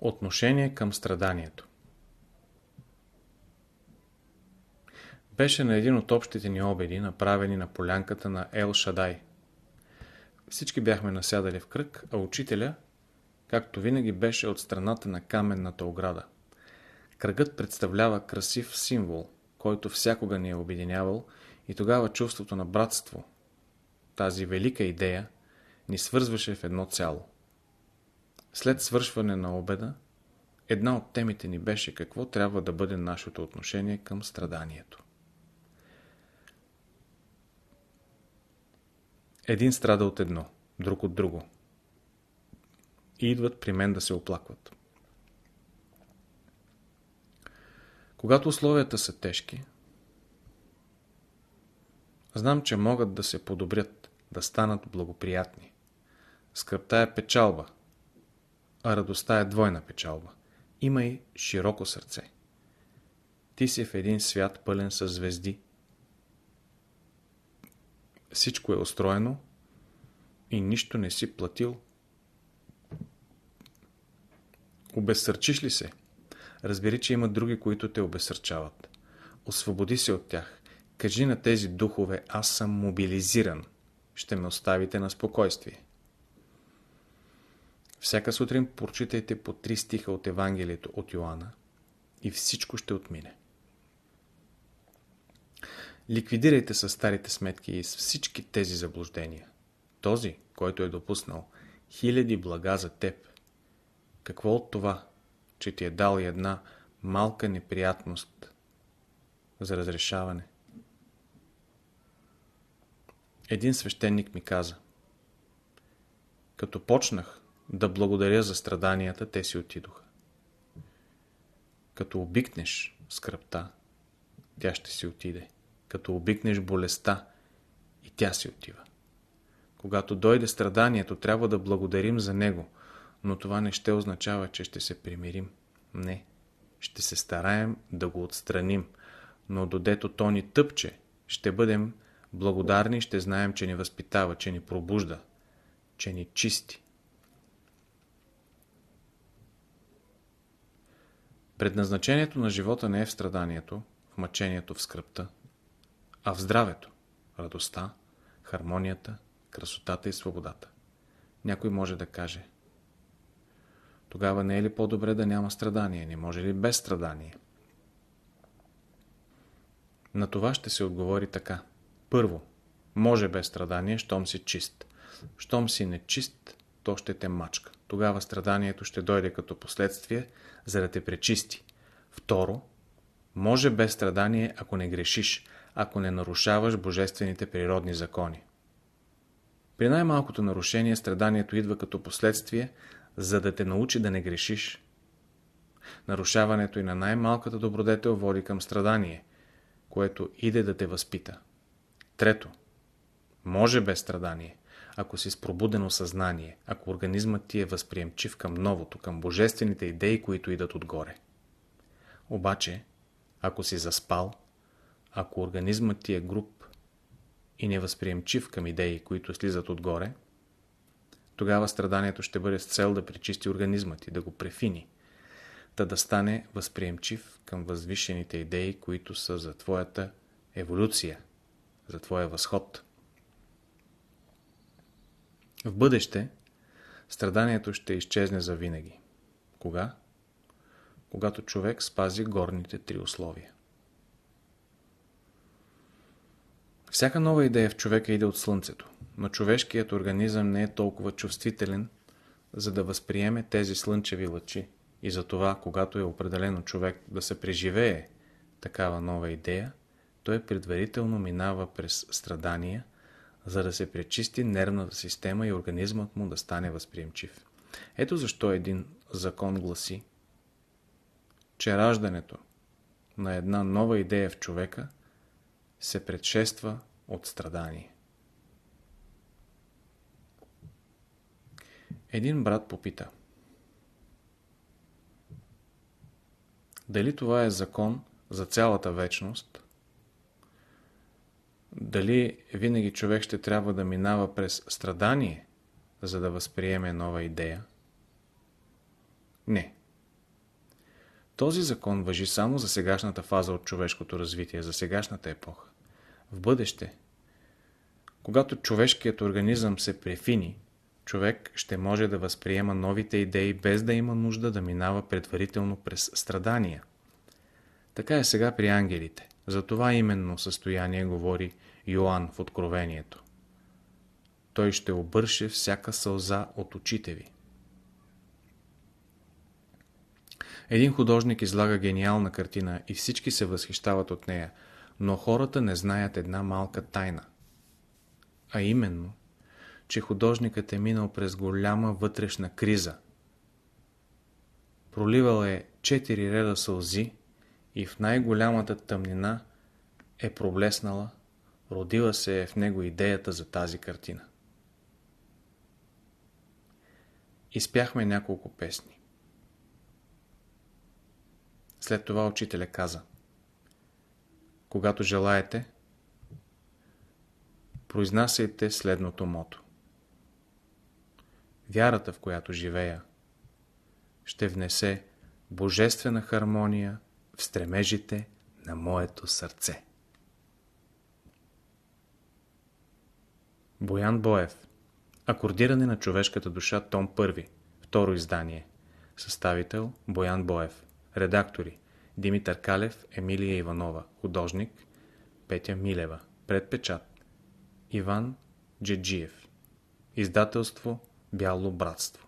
Отношение към страданието Беше на един от общите ни обеди, направени на полянката на Ел Шадай. Всички бяхме насядали в кръг, а учителя, както винаги, беше от страната на каменната ограда. Кръгът представлява красив символ, който всякога ни е обединявал и тогава чувството на братство, тази велика идея, ни свързваше в едно цяло. След свършване на обеда, една от темите ни беше какво трябва да бъде нашето отношение към страданието. Един страда от едно, друг от друго. И идват при мен да се оплакват. Когато условията са тежки, знам, че могат да се подобрят, да станат благоприятни. Скръпта е печалба, а радостта е двойна печалба. Има и широко сърце. Ти си в един свят пълен с звезди. Всичко е устроено и нищо не си платил. Обесърчиш ли се? Разбери, че има други, които те обесърчават. Освободи се от тях. Кажи на тези духове, аз съм мобилизиран. Ще ме оставите на спокойствие. Всяка сутрин прочитайте по три стиха от Евангелието от Йоанна и всичко ще отмине. Ликвидирайте с старите сметки и с всички тези заблуждения. Този, който е допуснал хиляди блага за теб, какво от това, че ти е дал една малка неприятност за разрешаване? Един свещеник ми каза, като почнах да благодаря за страданията, те си отидоха. Като обикнеш скръпта, тя ще си отиде. Като обикнеш болестта, и тя си отива. Когато дойде страданието, трябва да благодарим за него, но това не ще означава, че ще се примирим. Не. Ще се стараем да го отстраним, но додето то ни тъпче, ще бъдем благодарни и ще знаем, че ни възпитава, че ни пробужда, че ни чисти. Предназначението на живота не е в страданието, в мъчението, в скръпта, а в здравето, радостта, хармонията, красотата и свободата. Някой може да каже Тогава не е ли по-добре да няма страдание? Не може ли без страдание? На това ще се отговори така. Първо, може без страдание, щом си чист. Щом си нечист, то ще те мачка. Тогава страданието ще дойде като последствие, за да те пречисти. Второ, може без страдание, ако не грешиш, ако не нарушаваш божествените природни закони. При най-малкото нарушение страданието идва като последствие, за да те научи да не грешиш. Нарушаването и на най-малката добродетел води към страдание, което иде да те възпита. Трето. Може без страдание, ако си с пробудено съзнание, ако организмът ти е възприемчив към новото, към божествените идеи, които идат отгоре. Обаче, ако си заспал, ако организмът ти е груб и невъзприемчив към идеи, които слизат отгоре, тогава страданието ще бъде с цел да пречисти организмът и да го префини, та да стане възприемчив към възвишените идеи, които са за твоята еволюция, за твоя възход. В бъдеще страданието ще изчезне за винаги. Кога? Когато човек спази горните три условия. Всяка нова идея в човека иде от Слънцето, но човешкият организъм не е толкова чувствителен, за да възприеме тези слънчеви лъчи. И затова, когато е определено човек да се преживее такава нова идея, той предварително минава през страдания, за да се пречисти нервната система и организмът му да стане възприемчив. Ето защо един закон гласи, че раждането на една нова идея в човека се предшества от страдание. Един брат попита. Дали това е закон за цялата вечност? Дали винаги човек ще трябва да минава през страдание, за да възприеме нова идея? Не, Този закон въжи само за сегашната фаза от човешкото развитие, за сегашната епоха. В бъдеще, когато човешкият организъм се префини, човек ще може да възприема новите идеи без да има нужда да минава предварително през страдания. Така е сега при ангелите. За това именно състояние говори Йоанн в Откровението. Той ще обърше всяка сълза от очите ви. Един художник излага гениална картина и всички се възхищават от нея, но хората не знаят една малка тайна. А именно, че художникът е минал през голяма вътрешна криза. Проливал е четири реда сълзи и в най-голямата тъмнина е проблеснала, родила се е в него идеята за тази картина. Изпяхме няколко песни. След това учителя каза Когато желаете, произнасяйте следното мото. Вярата, в която живея, ще внесе божествена хармония в стремежите на моето сърце. Боян Боев Акордиране на човешката душа, том 1, второ издание. Съставител Боян Боев. Редактори Димитър Калев, Емилия Иванова. Художник Петя Милева. Предпечат Иван Джеджиев. Издателство Бяло братство.